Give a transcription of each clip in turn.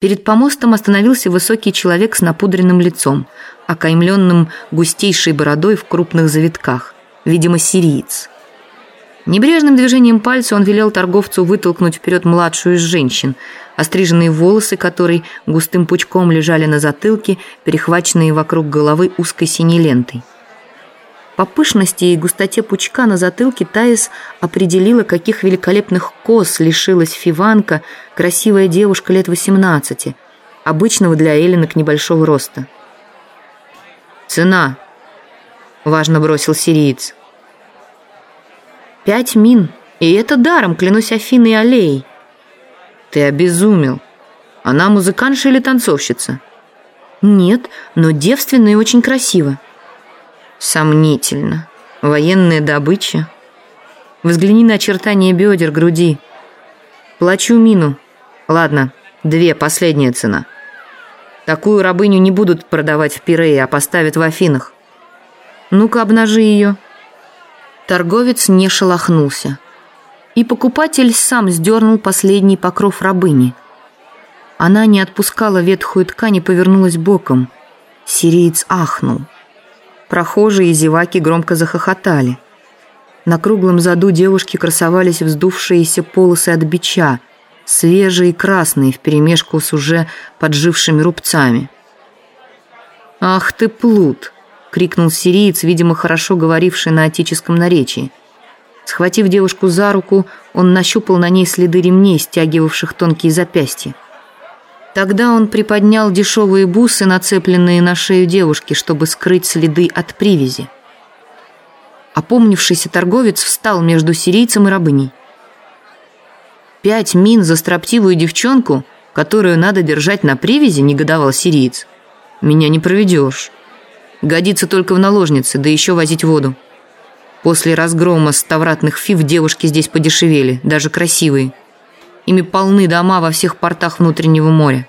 Перед помостом остановился высокий человек с напудренным лицом, окаймленным густейшей бородой в крупных завитках, видимо, сириец. Небрежным движением пальца он велел торговцу вытолкнуть вперед младшую из женщин, остриженные волосы которой густым пучком лежали на затылке, перехваченные вокруг головы узкой синей лентой. По пышности и густоте пучка на затылке Таис определила, каких великолепных кос лишилась Фиванка, красивая девушка лет 18, обычного для эллинок небольшого роста. «Цена!» – важно бросил сириец. «Пять мин, и это даром, клянусь Афиной аллеей». «Ты обезумел. Она музыкантша или танцовщица?» «Нет, но девственная и очень красиво». Сомнительно. Военная добыча. Взгляни на очертания бедер, груди. Плачу мину. Ладно, две, последняя цена. Такую рабыню не будут продавать в Пирее, а поставят в Афинах. Ну-ка, обнажи ее. Торговец не шелохнулся. И покупатель сам сдернул последний покров рабыни. Она не отпускала ветхую ткань и повернулась боком. Сириец ахнул. Прохожие и зеваки громко захохотали. На круглом заду девушки красовались вздувшиеся полосы от бича, свежие и красные вперемешку с уже поджившими рубцами. «Ах ты, плут!» — крикнул сириец, видимо, хорошо говоривший на отеческом наречии. Схватив девушку за руку, он нащупал на ней следы ремней, стягивавших тонкие запястья. Тогда он приподнял дешевые бусы, нацепленные на шею девушки, чтобы скрыть следы от привязи. Опомнившийся торговец встал между сирийцем и рабыней. «Пять мин за строптивую девчонку, которую надо держать на привязи?» – негодовал сириец. «Меня не проведешь. Годится только в наложнице, да еще возить воду. После разгрома ставратных фив девушки здесь подешевели, даже красивые». Ими полны дома во всех портах внутреннего моря.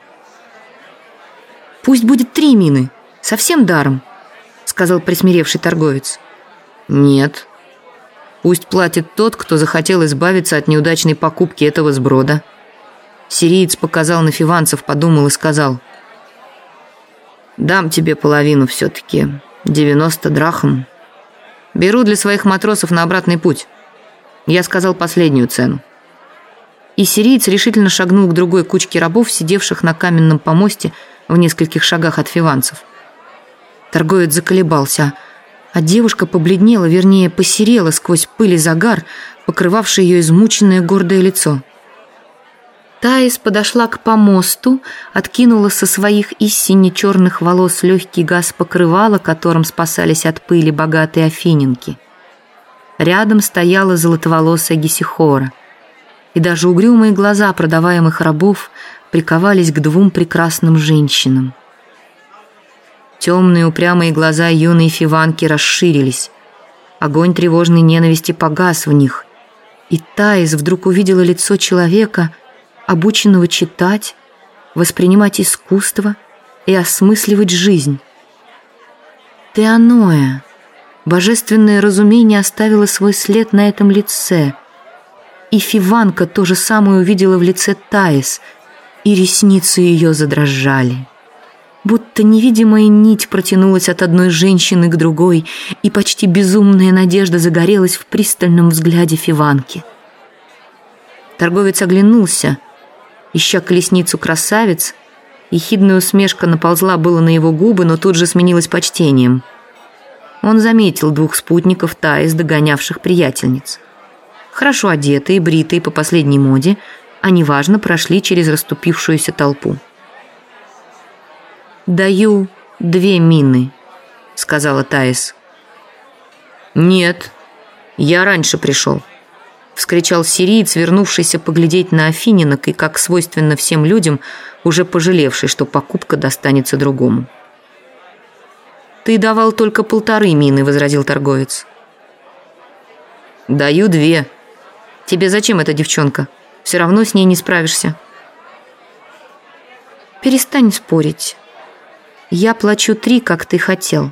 «Пусть будет три мины, совсем даром», — сказал присмиревший торговец. «Нет. Пусть платит тот, кто захотел избавиться от неудачной покупки этого сброда». Сириец показал на фиванцев, подумал и сказал. «Дам тебе половину все-таки, 90 драхм. Беру для своих матросов на обратный путь. Я сказал последнюю цену и сириец решительно шагнул к другой кучке рабов, сидевших на каменном помосте в нескольких шагах от фиванцев. Торговец заколебался, а девушка побледнела, вернее, посерела сквозь пыль и загар, покрывавший ее измученное гордое лицо. Таис подошла к помосту, откинула со своих истинно черных волос легкий газ покрывала, которым спасались от пыли богатые афининки. Рядом стояла золотоволосая Гесихора и даже угрюмые глаза продаваемых рабов приковались к двум прекрасным женщинам. Темные упрямые глаза юной фиванки расширились. Огонь тревожной ненависти погас в них. И Таис вдруг увидела лицо человека, обученного читать, воспринимать искусство и осмысливать жизнь. Теаноя, божественное разумение оставило свой след на этом лице – и Фиванка то же самое увидела в лице Таис, и ресницы ее задрожали. Будто невидимая нить протянулась от одной женщины к другой, и почти безумная надежда загорелась в пристальном взгляде Фиванки. Торговец оглянулся, ища колесницу красавец, ехидная усмешка наползла было на его губы, но тут же сменилась почтением. Он заметил двух спутников Таис, догонявших приятельниц хорошо одетые, бритые по последней моде, они важно прошли через расступившуюся толпу. «Даю две мины», — сказала Таис. «Нет, я раньше пришел», — вскричал сириец, вернувшийся поглядеть на Афининок и, как свойственно всем людям, уже пожалевший, что покупка достанется другому. «Ты давал только полторы мины», — возразил торговец. «Даю две», Тебе зачем эта девчонка? Все равно с ней не справишься. Перестань спорить. Я плачу три, как ты хотел.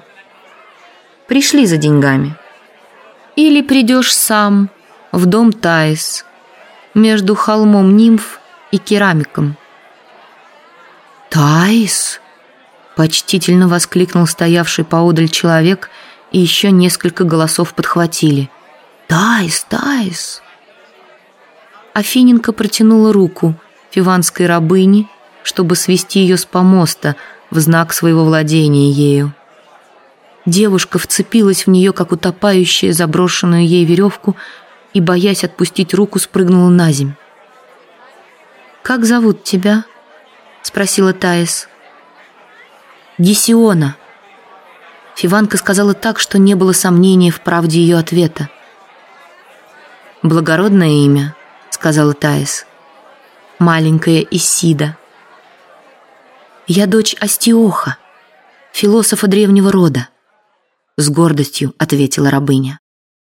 Пришли за деньгами. Или придешь сам в дом Таис между холмом нимф и керамиком. «Таис!» — почтительно воскликнул стоявший поодаль человек, и еще несколько голосов подхватили. «Таис! Таис!» Афиненко протянула руку фиванской рабыне, чтобы свести ее с помоста в знак своего владения ею. Девушка вцепилась в нее, как утопающая заброшенную ей веревку, и, боясь отпустить руку, спрыгнула на земь. «Как зовут тебя?» — спросила Таис. «Гесиона». Фиванка сказала так, что не было сомнения в правде ее ответа. «Благородное имя», — сказала Таис. «Маленькая Исида». «Я дочь Астиоха, философа древнего рода», — с гордостью ответила рабыня.